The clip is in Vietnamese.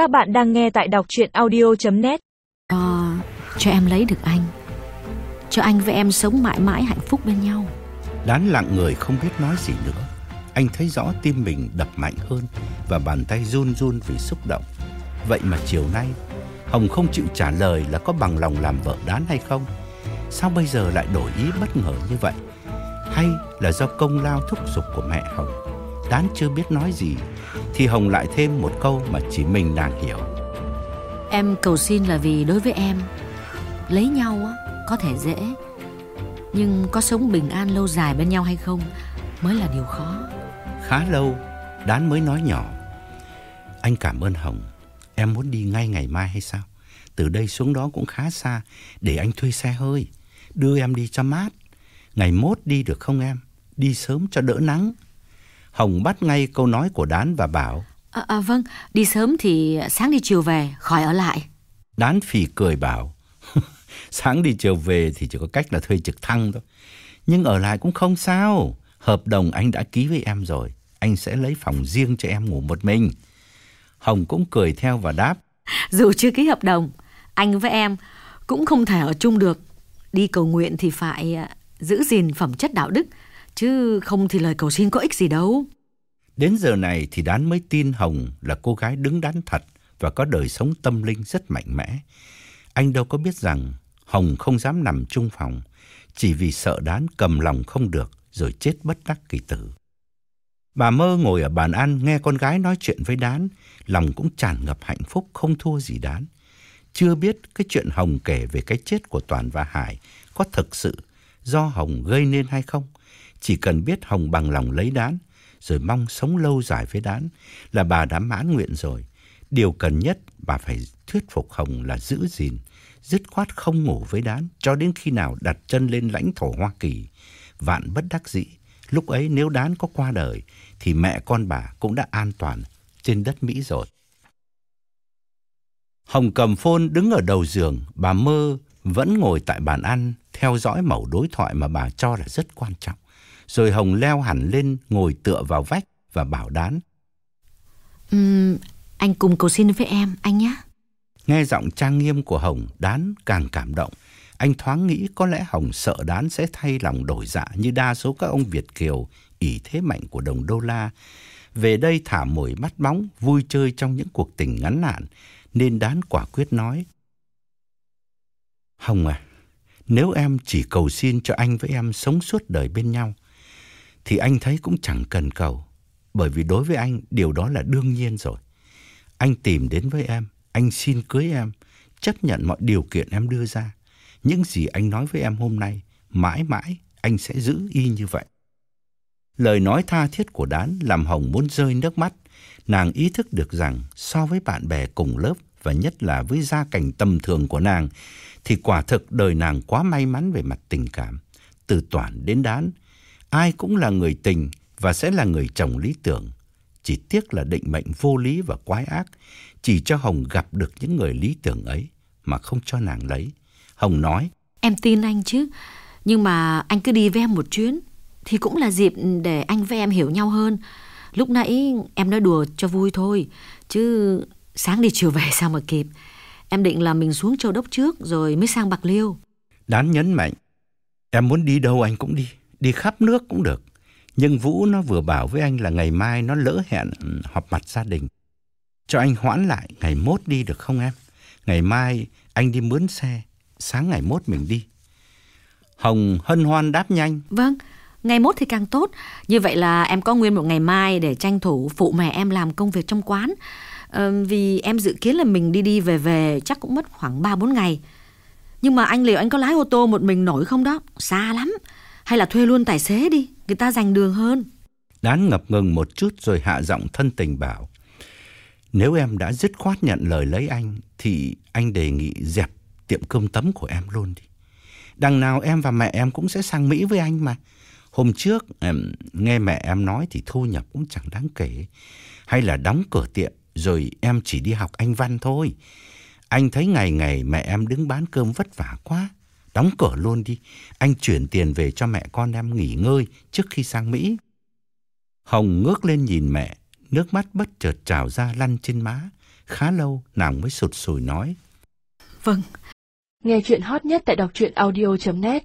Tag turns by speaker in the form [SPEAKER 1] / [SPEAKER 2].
[SPEAKER 1] Các bạn đang nghe tại đọc chuyện audio.net
[SPEAKER 2] Cho, cho em lấy được anh Cho anh với em sống mãi mãi hạnh phúc bên nhau
[SPEAKER 3] Đán lặng người không biết nói gì nữa. Anh thấy rõ tim mình đập mạnh hơn và bàn tay run run vì xúc động. Vậy mà chiều nay, Hồng không chịu trả lời là có bằng lòng làm vợ Đán hay không. Sao bây giờ lại đổi ý bất ngờ như vậy? Hay là do công lao thúc giục của mẹ Hồng? Đán chưa biết nói gì, thì Hồng lại thêm một câu mà chỉ mình nàng hiểu.
[SPEAKER 2] Em cầu xin là vì đối với em Lấy nhau á, có thể dễ Nhưng có sống bình an lâu dài bên nhau hay không Mới là điều khó
[SPEAKER 3] Khá lâu, Đán mới nói nhỏ. Anh cảm ơn Hồng. Em muốn đi ngay ngày mai hay sao? Từ đây xuống đó cũng khá xa. Để anh thuê xe hơi. Đưa em đi cho mát. Ngày mốt đi được không em? Đi sớm cho đỡ nắng. Hồng bắt ngay câu nói của Đán và bảo.
[SPEAKER 2] à, à, Vâng, đi sớm thì sáng đi chiều về Khỏi ở lại
[SPEAKER 3] Đán phì cười bảo. Sáng đi chiều về thì chỉ có cách là thuê trực thăng thôi. Nhưng ở lại cũng không sao. Hợp đồng anh đã ký với em rồi. Anh sẽ lấy phòng riêng cho em ngủ một mình. Hồng cũng cười theo và đáp.
[SPEAKER 2] Dù chưa ký hợp đồng Anh với em cũng không thể ở chung được Đi cầu nguyện thì phải à, giữ gìn phẩm chất đạo đức Chứ không thì lời cầu xin có ích gì đâu
[SPEAKER 3] Đến giờ này thì Đán mới tin Hồng là cô gái đứng đắn thật và có đời sống tâm linh rất mạnh mẽ. Anh đâu có biết rằng Hồng không dám nằm chung phòng chỉ vì sợ Đán cầm lòng không được rồi chết bất đắc kỳ tử. Bà Mơ ngồi ở bàn ăn nghe con gái nói chuyện với Đán, lòng cũng tràn ngập hạnh phúc không thua gì Đán. Chưa biết cái chuyện Hồng kể về cái chết của Toàn và Hải có thực sự do Hồng gây nên hay không. Chỉ cần biết Hồng bằng lòng lấy Đán, rồi mong sống lâu dài với Đán là bà đã mãn nguyện rồi. Điều cần nhất bà phải thuyết phục Hồng là giữ gìn, dứt khoát không ngủ với Đán cho đến khi nào đặt chân lên lãnh thổ Hoa Kỳ. Vạn bất đắc dĩ, lúc ấy nếu Đán có qua đời thì mẹ con bà cũng đã an toàn trên đất Mỹ rồi. Hồng cầm phôn đứng ở đầu giường, bà mơ vẫn ngồi tại bàn ăn theo dõi mẩu đối thoại mà bà cho là rất quan trọng. Rồi Hồng leo hẳn lên ngồi tựa vào vách và bảo đán.
[SPEAKER 2] Ừm, Anh cùng cầu xin với em, anh nhé
[SPEAKER 3] Nghe giọng trang nghiêm của Hồng, đán càng cảm động. Anh thoáng nghĩ có lẽ Hồng sợ đán sẽ thay lòng đổi dạ như đa số các ông Việt Kiều ỷ thế mạnh của đồng đô la. Về đây thả mồi bắt bóng, vui chơi trong những cuộc tình ngắn hạn, nên đán quả quyết nói. Hồng à, nếu em chỉ cầu xin cho anh với em sống suốt đời bên nhau, thì anh thấy cũng chẳng cần cầu. Bởi vì đối với anh, điều đó là đương nhiên rồi. Anh tìm đến với em, anh xin cưới em, chấp nhận mọi điều kiện em đưa ra. Những gì anh nói với em hôm nay, mãi mãi anh sẽ giữ y như vậy. Lời nói tha thiết của Đán làm Hồng muốn rơi nước mắt. Nàng ý thức được rằng so với bạn bè cùng lớp và nhất là với gia cảnh tầm thường của nàng, thì quả thực đời nàng quá may mắn về mặt tình cảm. Từ Toản đến Đán, ai cũng là người tình và sẽ là người chồng lý tưởng. Chỉ tiếc là định mệnh vô lý và quái ác, chỉ cho Hồng gặp được những người lý tưởng ấy mà không cho nàng lấy. Hồng nói,
[SPEAKER 2] Em tin anh chứ Nhưng mà anh cứ đi với em một chuyến Thì cũng là dịp để anh với em hiểu nhau hơn Lúc nãy em nói đùa cho vui thôi Chứ sáng đi chiều về sao mà kịp Em định là mình xuống Châu Đốc trước Rồi mới sang Bạc Liêu
[SPEAKER 3] Đán nhấn mạnh, em muốn đi đâu anh cũng đi, đi khắp nước cũng được. Nhưng Vũ nó vừa bảo với anh là ngày mai nó lỡ hẹn ừ, họp mặt gia đình. Cho anh hoãn lại, ngày mốt đi được không em? Ngày mai anh đi mướn xe, sáng ngày mốt mình đi. Hồng hân hoan đáp nhanh.
[SPEAKER 2] Vâng Ngày mốt thì càng tốt Như vậy là em có nguyên một ngày mai Để tranh thủ phụ mẹ em làm công việc trong quán Ờ, Vì em dự kiến là mình đi đi về về Chắc cũng mất khoảng 3-4 ngày Nhưng mà anh liệu anh có lái ô tô một mình nổi không đó Xa lắm hay là thuê luôn tài xế đi Người ta dành đường hơn
[SPEAKER 3] Đán ngập ngừng một chút rồi hạ giọng thân tình bảo. Nếu em đã dứt khoát nhận lời lấy anh, thì anh đề nghị dẹp tiệm cơm tấm của em luôn đi. Đằng nào em và mẹ em cũng sẽ sang Mỹ với anh mà. Hôm trước em nghe mẹ em nói thì thu nhập cũng chẳng đáng kể. Hay là đóng cửa tiệm rồi em chỉ đi học anh văn thôi. Anh thấy ngày ngày mẹ em đứng bán cơm vất vả quá. Đóng cửa luôn đi. Anh chuyển tiền về cho mẹ con em nghỉ ngơi trước khi sang Mỹ. Hồng ngước lên nhìn mẹ, nước mắt bất chợt trào ra lăn trên má, Khá lâu nàng mới sụt sùi nói.
[SPEAKER 2] Vâng.
[SPEAKER 4] Nghe chuyện hot nhất tại đọc truyện audio.net